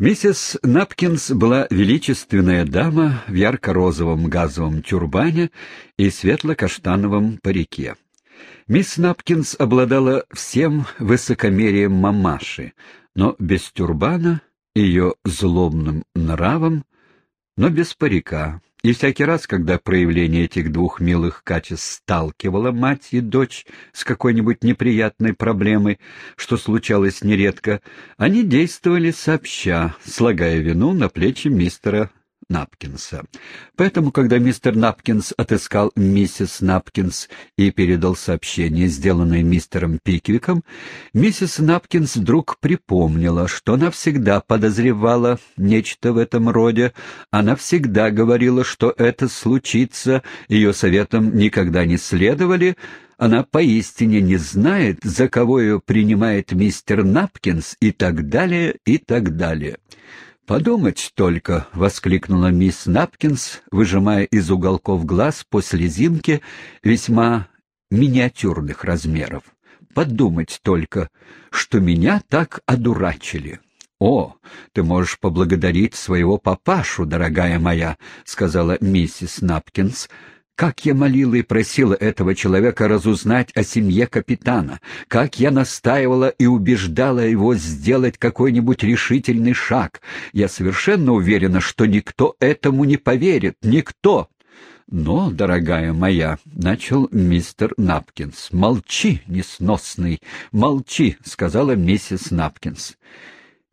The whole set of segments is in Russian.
Миссис Напкинс была величественная дама в ярко-розовом газовом тюрбане и светло-каштановом парике. Мисс Напкинс обладала всем высокомерием мамаши, но без тюрбана, ее злобным нравом, но без парика, и всякий раз, когда проявление этих двух милых качеств сталкивало мать и дочь с какой-нибудь неприятной проблемой, что случалось нередко, они действовали сообща, слагая вину на плечи мистера Напкинса. Поэтому, когда мистер Напкинс отыскал миссис Напкинс и передал сообщение, сделанное мистером Пиквиком, миссис Напкинс вдруг припомнила, что она всегда подозревала нечто в этом роде, она всегда говорила, что это случится, ее советом никогда не следовали, она поистине не знает, за кого ее принимает мистер Напкинс и так далее, и так далее. «Подумать только!» — воскликнула мисс Напкинс, выжимая из уголков глаз по слезинке весьма миниатюрных размеров. «Подумать только, что меня так одурачили!» «О, ты можешь поблагодарить своего папашу, дорогая моя», — сказала миссис Напкинс, как я молила и просила этого человека разузнать о семье капитана, как я настаивала и убеждала его сделать какой-нибудь решительный шаг. Я совершенно уверена, что никто этому не поверит, никто. «Но, дорогая моя», — начал мистер Напкинс, — «молчи, несносный, молчи», — сказала миссис Напкинс.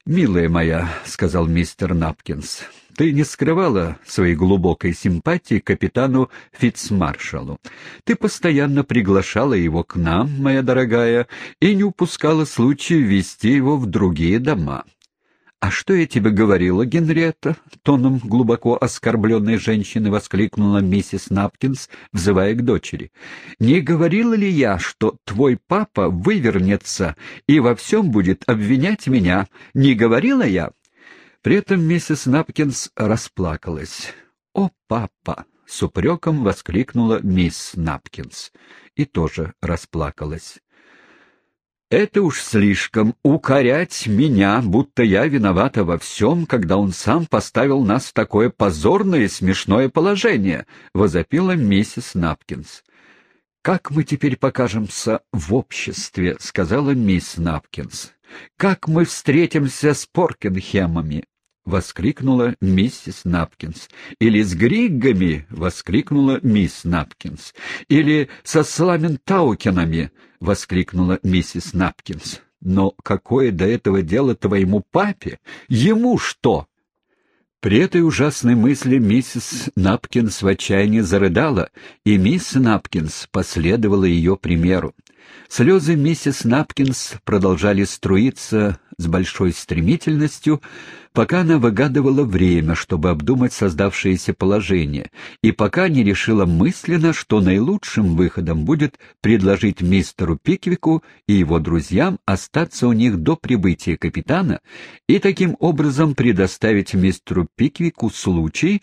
«Милая моя», — сказал мистер Напкинс, ты не скрывала своей глубокой симпатии капитану Фицмаршалу. Ты постоянно приглашала его к нам, моя дорогая, и не упускала случая ввести его в другие дома. «А что я тебе говорила, Генриетта?» — тоном глубоко оскорбленной женщины воскликнула миссис Напкинс, взывая к дочери. «Не говорила ли я, что твой папа вывернется и во всем будет обвинять меня? Не говорила я?» При этом миссис Напкинс расплакалась. «О, папа!» — с упреком воскликнула мисс Напкинс. И тоже расплакалась. «Это уж слишком укорять меня, будто я виновата во всем, когда он сам поставил нас в такое позорное и смешное положение», — возопила миссис Напкинс. «Как мы теперь покажемся в обществе?» — сказала мисс Напкинс. «Как мы встретимся с Поркенхемами?» — воскликнула миссис Напкинс. «Или с Григгами!» — воскликнула мисс Напкинс. «Или со Сламентаукенами!» — воскликнула миссис Напкинс. «Но какое до этого дело твоему папе? Ему что?» При этой ужасной мысли миссис Напкинс в отчаянии зарыдала, и мисс Напкинс последовала ее примеру. Слезы миссис Напкинс продолжали струиться с большой стремительностью, пока она выгадывала время, чтобы обдумать создавшееся положение, и пока не решила мысленно, что наилучшим выходом будет предложить мистеру Пиквику и его друзьям остаться у них до прибытия капитана и таким образом предоставить мистеру Пиквику случай,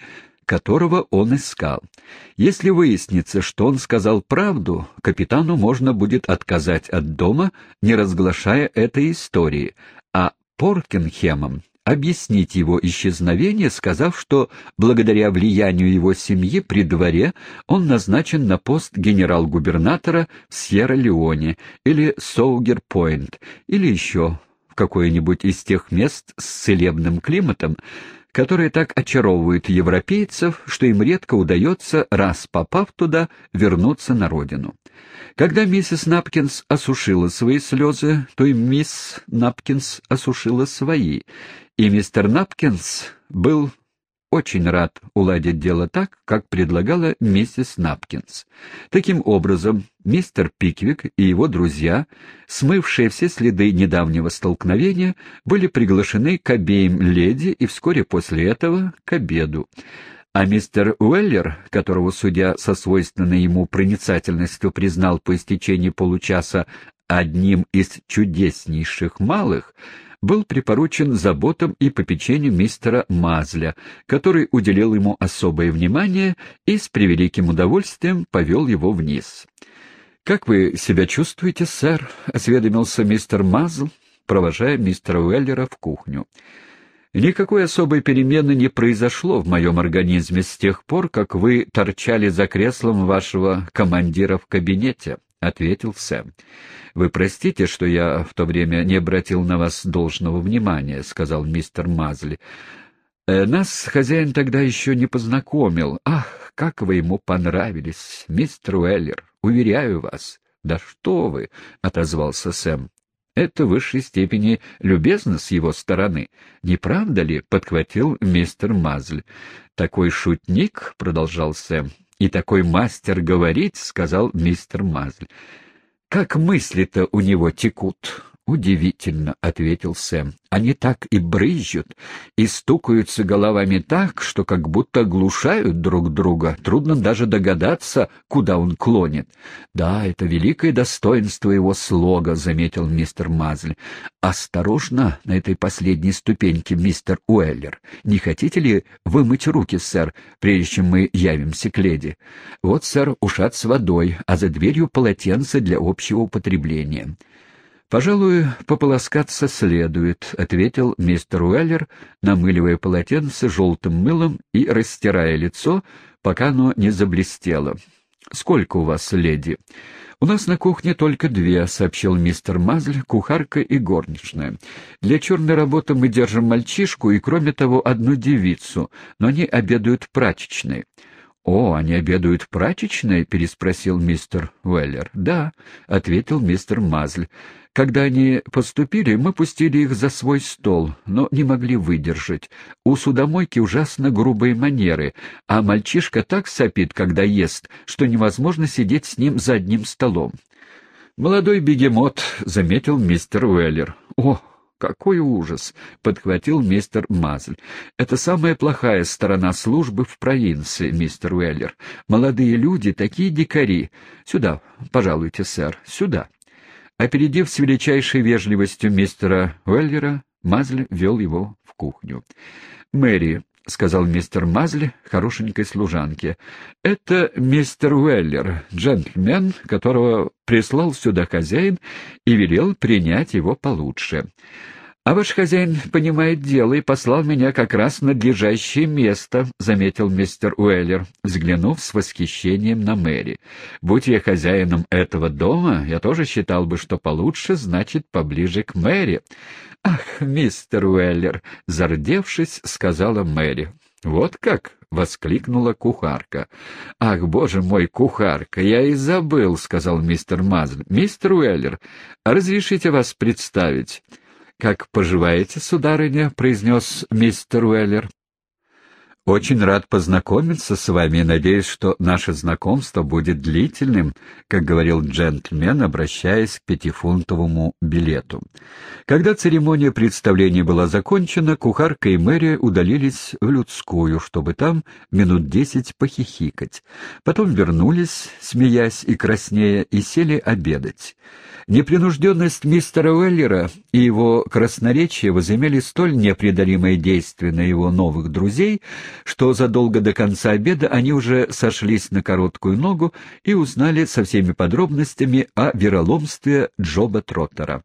которого он искал. Если выяснится, что он сказал правду, капитану можно будет отказать от дома, не разглашая этой истории, а Поркенхемом объяснить его исчезновение, сказав, что благодаря влиянию его семьи при дворе он назначен на пост генерал-губернатора в Сьерра-Леоне или Соугер-Пойнт, или еще в какое-нибудь из тех мест с целебным климатом, которые так очаровывают европейцев, что им редко удается, раз попав туда, вернуться на родину. Когда миссис Напкинс осушила свои слезы, то и мисс Напкинс осушила свои, и мистер Напкинс был очень рад уладить дело так, как предлагала миссис Напкинс. Таким образом, мистер Пиквик и его друзья, смывшие все следы недавнего столкновения, были приглашены к обеим леди и вскоре после этого к обеду. А мистер Уэллер, которого судья со свойственной ему проницательностью признал по истечении получаса одним из чудеснейших малых, был припоручен заботам и попечению мистера Мазля, который уделил ему особое внимание и с превеликим удовольствием повел его вниз. «Как вы себя чувствуете, сэр?» — осведомился мистер Мазл, провожая мистера Уэллера в кухню. Никакой особой перемены не произошло в моем организме с тех пор, как вы торчали за креслом вашего командира в кабинете, — ответил Сэм. — Вы простите, что я в то время не обратил на вас должного внимания, — сказал мистер Мазли. Э, — Нас хозяин тогда еще не познакомил. Ах, как вы ему понравились, мистер Уэллер, уверяю вас. — Да что вы, — отозвался Сэм. Это в высшей степени любезно с его стороны. Не правда ли? — подхватил мистер Мазль. — Такой шутник, — продолжал Сэм, — и такой мастер говорить, — сказал мистер Мазль. — Как мысли-то у него текут. «Удивительно», — ответил Сэм. «Они так и брызжут, и стукаются головами так, что как будто оглушают друг друга. Трудно даже догадаться, куда он клонит». «Да, это великое достоинство его слога», — заметил мистер Мазль. «Осторожно на этой последней ступеньке, мистер Уэллер. Не хотите ли вымыть руки, сэр, прежде чем мы явимся к леди? Вот, сэр, ушат с водой, а за дверью полотенце для общего употребления». «Пожалуй, пополоскаться следует», — ответил мистер Уэллер, намыливая полотенце желтым мылом и растирая лицо, пока оно не заблестело. «Сколько у вас, леди?» «У нас на кухне только две», — сообщил мистер Мазль, кухарка и горничная. «Для черной работы мы держим мальчишку и, кроме того, одну девицу, но они обедают прачечной». «О, они обедают в прачечной?» — переспросил мистер Уэллер. «Да», — ответил мистер Мазль. Когда они поступили, мы пустили их за свой стол, но не могли выдержать. У судомойки ужасно грубые манеры, а мальчишка так сопит, когда ест, что невозможно сидеть с ним за одним столом. «Молодой бегемот», — заметил мистер Уэллер. «О, какой ужас!» — подхватил мистер Мазль. «Это самая плохая сторона службы в провинции, мистер Уэллер. Молодые люди — такие дикари. Сюда, пожалуйте, сэр, сюда». Опередив с величайшей вежливостью мистера Уэллера, Мазль вел его в кухню. «Мэри», — сказал мистер Мазль хорошенькой служанке, — «это мистер Уэллер, джентльмен, которого прислал сюда хозяин и велел принять его получше». «А ваш хозяин понимает дело и послал меня как раз в надлежащее место», — заметил мистер Уэллер, взглянув с восхищением на Мэри. «Будь я хозяином этого дома, я тоже считал бы, что получше значит поближе к Мэри». «Ах, мистер Уэллер!» — зардевшись, сказала Мэри. «Вот как!» — воскликнула кухарка. «Ах, боже мой, кухарка, я и забыл!» — сказал мистер Мазль. «Мистер Уэллер, разрешите вас представить?» «Как поживаете, сударыня?» — произнес мистер Уэллер. «Очень рад познакомиться с вами и надеюсь, что наше знакомство будет длительным», как говорил джентльмен, обращаясь к пятифунтовому билету. Когда церемония представления была закончена, кухарка и Мэри удалились в людскую, чтобы там минут десять похихикать. Потом вернулись, смеясь и краснея, и сели обедать. Непринужденность мистера Уэллера и его красноречие возымели столь непреодолимое действие на его новых друзей, что задолго до конца обеда они уже сошлись на короткую ногу и узнали со всеми подробностями о вероломстве Джоба Троттера.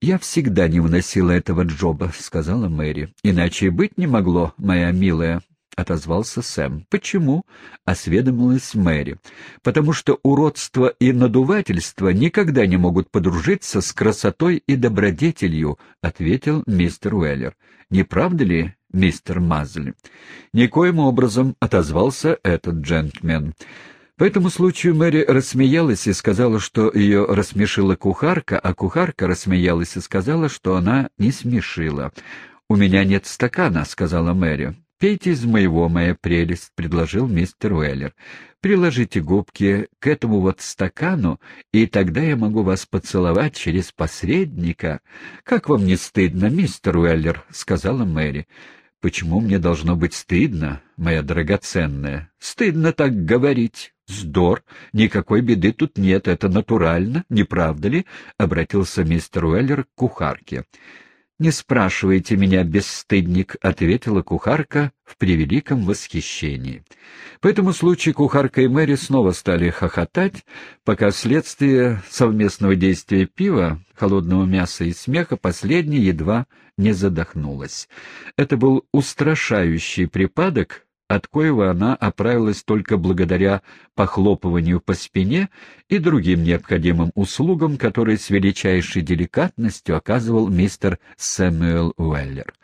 «Я всегда не выносила этого Джоба», — сказала Мэри. «Иначе быть не могло, моя милая». — отозвался Сэм. «Почему?» — осведомилась Мэри. «Потому что уродство и надувательство никогда не могут подружиться с красотой и добродетелью», — ответил мистер Уэллер. «Не правда ли, мистер Мазли?» «Никоим образом», — отозвался этот джентльмен. По этому случаю Мэри рассмеялась и сказала, что ее рассмешила кухарка, а кухарка рассмеялась и сказала, что она не смешила. «У меня нет стакана», — сказала Мэри. «Пейте из моего, моя прелесть», — предложил мистер Уэллер. «Приложите губки к этому вот стакану, и тогда я могу вас поцеловать через посредника». «Как вам не стыдно, мистер Уэллер?» — сказала Мэри. «Почему мне должно быть стыдно, моя драгоценная? Стыдно так говорить». «Вздор! Никакой беды тут нет, это натурально, не правда ли?» — обратился мистер Уэллер к кухарке. «Не спрашивайте меня, бесстыдник», — ответила кухарка в превеликом восхищении. По этому случаю кухарка и Мэри снова стали хохотать, пока вследствие совместного действия пива, холодного мяса и смеха последняя едва не задохнулась. Это был устрашающий припадок, от коего она оправилась только благодаря похлопыванию по спине и другим необходимым услугам, которые с величайшей деликатностью оказывал мистер Сэмюэл Уэллер.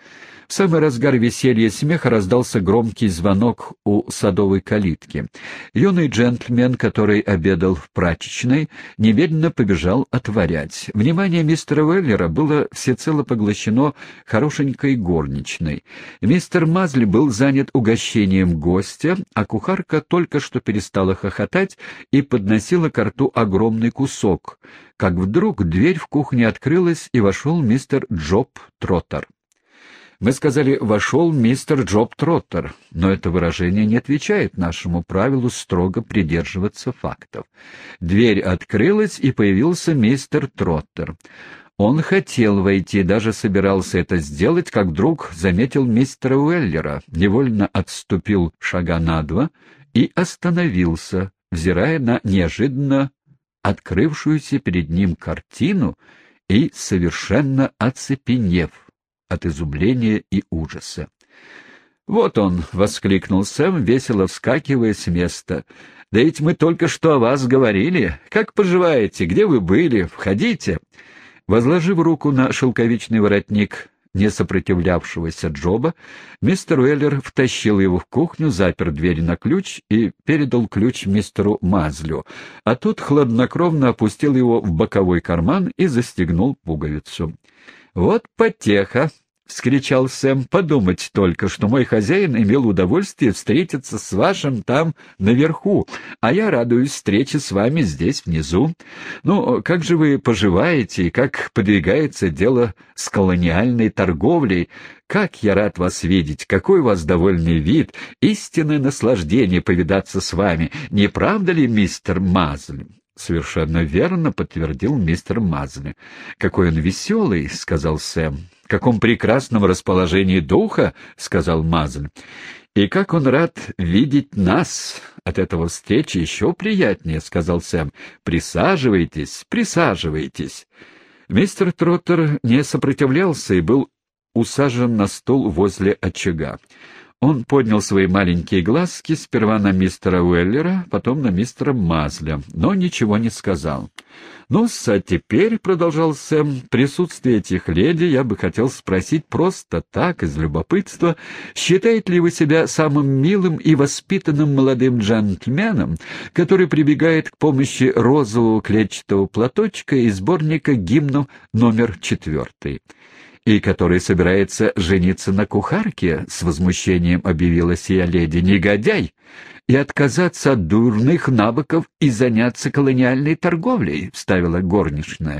В самый разгар веселья и смеха раздался громкий звонок у садовой калитки. Юный джентльмен, который обедал в прачечной, немедленно побежал отворять. Внимание мистера Уэллера было всецело поглощено хорошенькой горничной. Мистер Мазли был занят угощением гостя, а кухарка только что перестала хохотать и подносила к рту огромный кусок, как вдруг дверь в кухне открылась, и вошел мистер Джоб Троттер. Мы сказали «вошел мистер Джоб Троттер», но это выражение не отвечает нашему правилу строго придерживаться фактов. Дверь открылась, и появился мистер Троттер. Он хотел войти, даже собирался это сделать, как вдруг заметил мистера Уэллера, невольно отступил шага на два и остановился, взирая на неожиданно открывшуюся перед ним картину и совершенно оцепенев от изумления и ужаса. «Вот он!» — воскликнул Сэм, весело вскакивая с места. «Да ведь мы только что о вас говорили. Как поживаете? Где вы были? Входите!» Возложив руку на шелковичный воротник не сопротивлявшегося Джоба, мистер Уэллер втащил его в кухню, запер дверь на ключ и передал ключ мистеру Мазлю, а тот хладнокровно опустил его в боковой карман и застегнул пуговицу. «Вот потеха!» — вскричал Сэм. — Подумать только, что мой хозяин имел удовольствие встретиться с вашим там наверху, а я радуюсь встрече с вами здесь внизу. Ну, как же вы поживаете и как подвигается дело с колониальной торговлей? Как я рад вас видеть! Какой у вас довольный вид! Истинное наслаждение повидаться с вами! Не правда ли, мистер Мазль? «Совершенно верно», — подтвердил мистер Мазли. «Какой он веселый», — сказал Сэм. «В каком прекрасном расположении духа», — сказал Мазль. «И как он рад видеть нас! От этого встречи еще приятнее», — сказал Сэм. «Присаживайтесь, присаживайтесь». Мистер Троттер не сопротивлялся и был усажен на стул возле очага. Он поднял свои маленькие глазки сперва на мистера Уэллера, потом на мистера Мазля, но ничего не сказал. ну а теперь, — продолжал Сэм, — присутствие этих леди я бы хотел спросить просто так, из любопытства, считаете ли вы себя самым милым и воспитанным молодым джентльменом, который прибегает к помощи розового клетчатого платочка из сборника гимнов номер четвертый? И который собирается жениться на кухарке, — с возмущением объявила сия леди, — негодяй, и отказаться от дурных навыков и заняться колониальной торговлей, — вставила горничная.